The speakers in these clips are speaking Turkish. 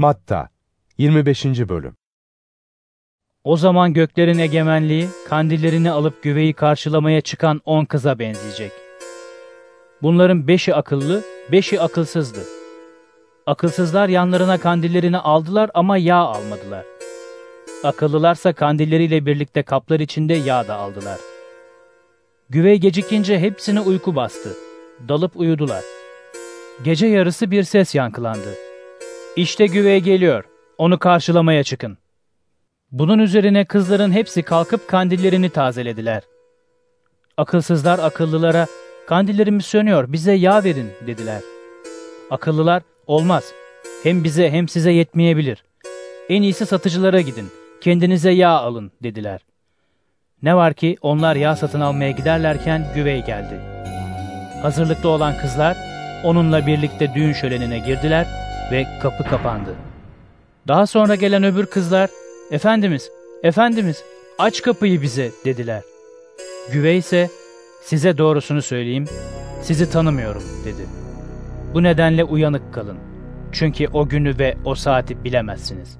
Matta 25. Bölüm O zaman göklerin egemenliği kandillerini alıp güveyi karşılamaya çıkan on kıza benzeyecek. Bunların beşi akıllı, beşi akılsızdı. Akılsızlar yanlarına kandillerini aldılar ama yağ almadılar. Akıllılarsa kandilleriyle birlikte kaplar içinde yağ da aldılar. Güvey gecikince hepsini uyku bastı. Dalıp uyudular. Gece yarısı bir ses yankılandı. İşte güvey geliyor, onu karşılamaya çıkın. Bunun üzerine kızların hepsi kalkıp kandillerini tazelediler. Akılsızlar akıllılara, kandillerimiz sönüyor, bize yağ verin dediler. Akıllılar, olmaz, hem bize hem size yetmeyebilir. En iyisi satıcılara gidin, kendinize yağ alın dediler. Ne var ki onlar yağ satın almaya giderlerken güvey geldi. Hazırlıklı olan kızlar onunla birlikte düğün şölenine girdiler ve kapı kapandı. Daha sonra gelen öbür kızlar, Efendimiz, Efendimiz aç kapıyı bize dediler. Güvey ise, size doğrusunu söyleyeyim, sizi tanımıyorum dedi. Bu nedenle uyanık kalın. Çünkü o günü ve o saati bilemezsiniz.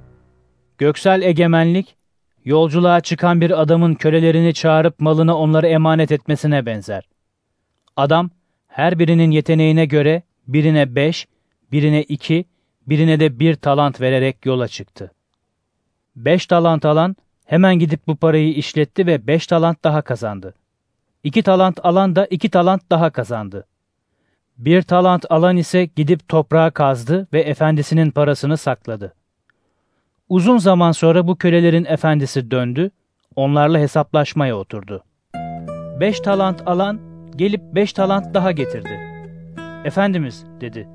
Göksel egemenlik, yolculuğa çıkan bir adamın kölelerini çağırıp malını onlara emanet etmesine benzer. Adam, her birinin yeteneğine göre birine beş, birine iki, birine de bir talant vererek yola çıktı. Beş talant alan hemen gidip bu parayı işletti ve beş talant daha kazandı. İki talant alan da iki talant daha kazandı. Bir talant alan ise gidip toprağa kazdı ve efendisinin parasını sakladı. Uzun zaman sonra bu kölelerin efendisi döndü, onlarla hesaplaşmaya oturdu. Beş talant alan gelip beş talant daha getirdi. Efendimiz dedi,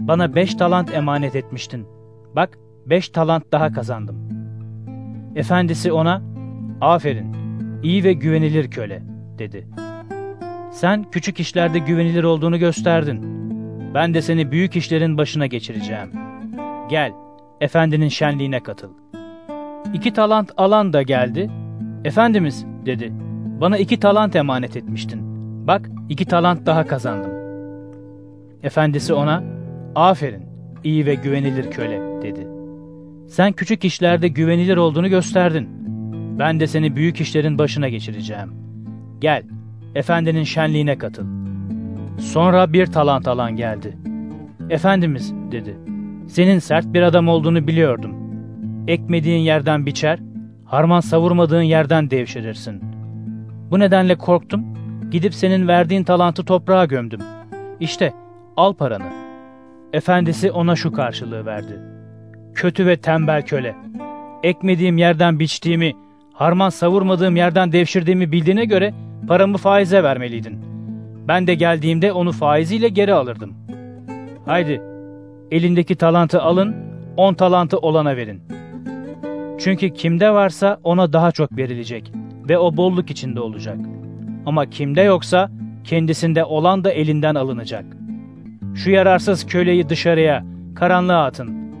bana beş talant emanet etmiştin. Bak beş talant daha kazandım. Efendisi ona, aferin, iyi ve güvenilir köle dedi. Sen küçük işlerde güvenilir olduğunu gösterdin. Ben de seni büyük işlerin başına geçireceğim. Gel, efendinin şenliğine katıl. İki talant alan da geldi. Efendimiz dedi, bana iki talant emanet etmiştin. Bak iki talant daha kazandım. Efendisi ona, aferin, iyi ve güvenilir köle dedi. Sen küçük işlerde güvenilir olduğunu gösterdin. Ben de seni büyük işlerin başına geçireceğim. Gel, efendinin şenliğine katıl. Sonra bir talant alan geldi. Efendimiz dedi, senin sert bir adam olduğunu biliyordum. Ekmediğin yerden biçer, harman savurmadığın yerden devşirirsin. Bu nedenle korktum, gidip senin verdiğin talantı toprağa gömdüm. İşte, al paranı. Efendisi ona şu karşılığı verdi. Kötü ve tembel köle. Ekmediğim yerden biçtiğimi, harman savurmadığım yerden devşirdiğimi bildiğine göre paramı faize vermeliydin. Ben de geldiğimde onu faiziyle geri alırdım. Haydi, elindeki talantı alın, on talantı olana verin. Çünkü kimde varsa ona daha çok verilecek ve o bolluk içinde olacak. Ama kimde yoksa kendisinde olan da elinden alınacak. Şu yararsız köleyi dışarıya, karanlığa atın.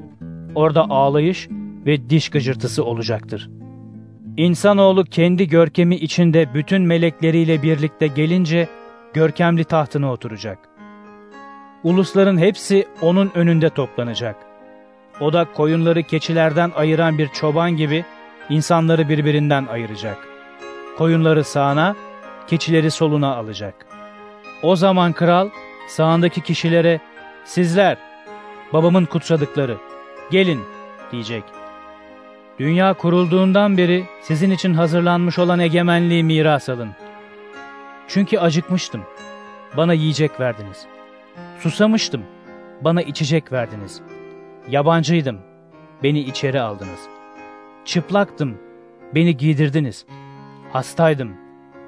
Orada ağlayış ve diş gıcırtısı olacaktır. İnsanoğlu kendi görkemi içinde bütün melekleriyle birlikte gelince görkemli tahtına oturacak. Ulusların hepsi onun önünde toplanacak. O da koyunları keçilerden ayıran bir çoban gibi insanları birbirinden ayıracak. Koyunları sağına, keçileri soluna alacak. O zaman kral sağındaki kişilere sizler babamın kutsadıkları gelin diyecek. Dünya kurulduğundan beri sizin için hazırlanmış olan egemenliği miras alın. Çünkü acıkmıştım, bana yiyecek verdiniz. Susamıştım, bana içecek verdiniz. Yabancıydım, beni içeri aldınız. Çıplaktım, beni giydirdiniz. Hastaydım,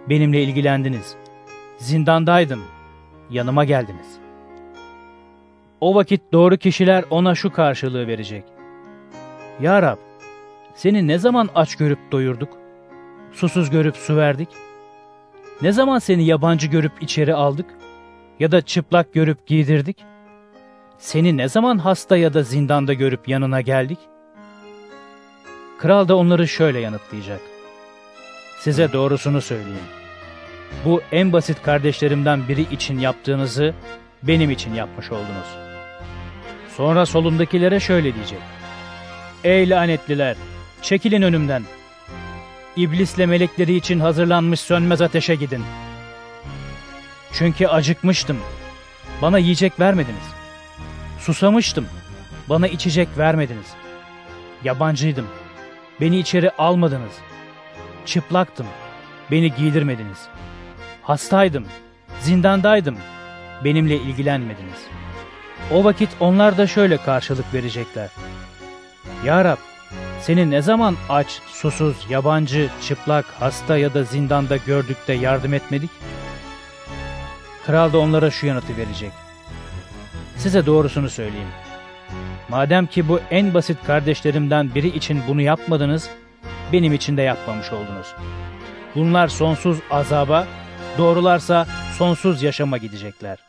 benimle ilgilendiniz. Zindandaydım, yanıma geldiniz. O vakit doğru kişiler ona şu karşılığı verecek. Ya Rab, seni ne zaman aç görüp doyurduk? Susuz görüp su verdik? Ne zaman seni yabancı görüp içeri aldık? Ya da çıplak görüp giydirdik? Seni ne zaman hasta ya da zindanda görüp yanına geldik? Kral da onları şöyle yanıtlayacak. Size doğrusunu söyleyeyim. Bu en basit kardeşlerimden biri için yaptığınızı benim için yapmış oldunuz. Sonra solundakilere şöyle diyecek. Ey lanetliler! Çekilin önümden. İblisle melekleri için hazırlanmış sönmez ateşe gidin. Çünkü acıkmıştım. Bana yiyecek vermediniz. Susamıştım. Bana içecek vermediniz. Yabancıydım. Beni içeri almadınız. Çıplaktım. Beni giydirmediniz. Hastaydım. Zindandaydım. Benimle ilgilenmediniz. O vakit onlar da şöyle karşılık verecekler. Ya Rab, seni ne zaman aç, susuz, yabancı, çıplak, hasta ya da zindanda gördük de yardım etmedik? Kral da onlara şu yanıtı verecek. Size doğrusunu söyleyeyim. Madem ki bu en basit kardeşlerimden biri için bunu yapmadınız, benim için de yapmamış oldunuz. Bunlar sonsuz azaba, doğrularsa sonsuz yaşama gidecekler.